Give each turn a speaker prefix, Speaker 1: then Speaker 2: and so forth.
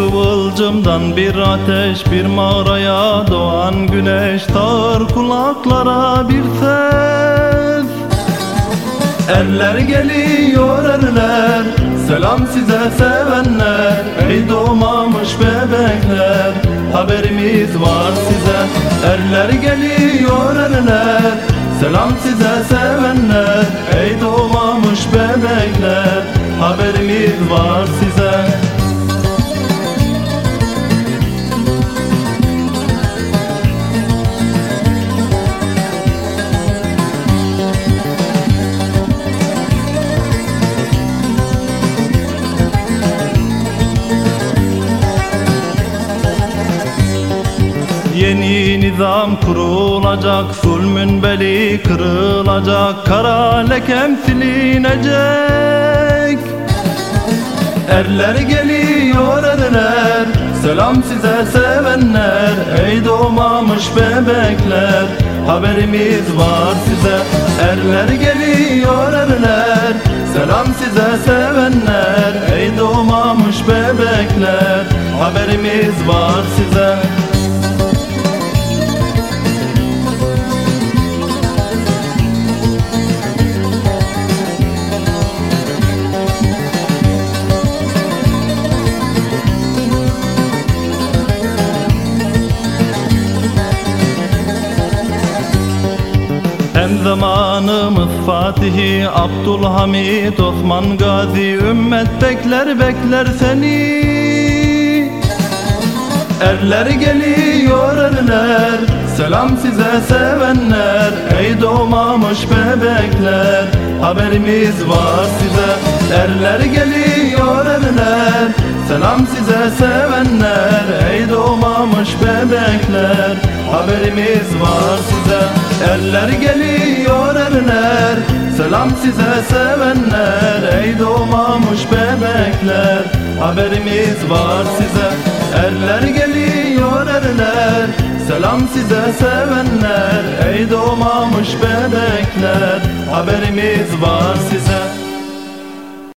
Speaker 1: Kıvılcımdan bir ateş Bir mağaraya doğan güneş Tağır kulaklara bir ses. Erler geliyor erler Selam size sevenler. Ey doğmamış bebekler Haberimiz var size. Erler geliyor erler Selam size sevenler. Ey doğmamış bebekler Haberimiz var size Yeni nizam kurulacak Zulmün beli kırılacak Kara lekem silinecek. Erler geliyor erler Selam size sevenler. Ey doğmamış bebekler Haberimiz var size. Erler geliyor erler Selam size sevenler. Ey doğmamış bebekler Haberimiz var size zamanımız Fatihi Abdülhamid Osman Gazi Ümmet bekler bekler seni. Erler geliyor erler. Selam size sevenler. Ey doğmamış bebekler Haberimiz var size. Erler geliyor erler. Selam size sevenler. Ey doğmamış bebekler Haberimiz var size Erler geliyor erler Selam size sevenler. Ey doğmamış bebekler Haberimiz var size. Erler geliyor erler Selam size sevenler. Ey doğmamış bebekler Haberimiz var size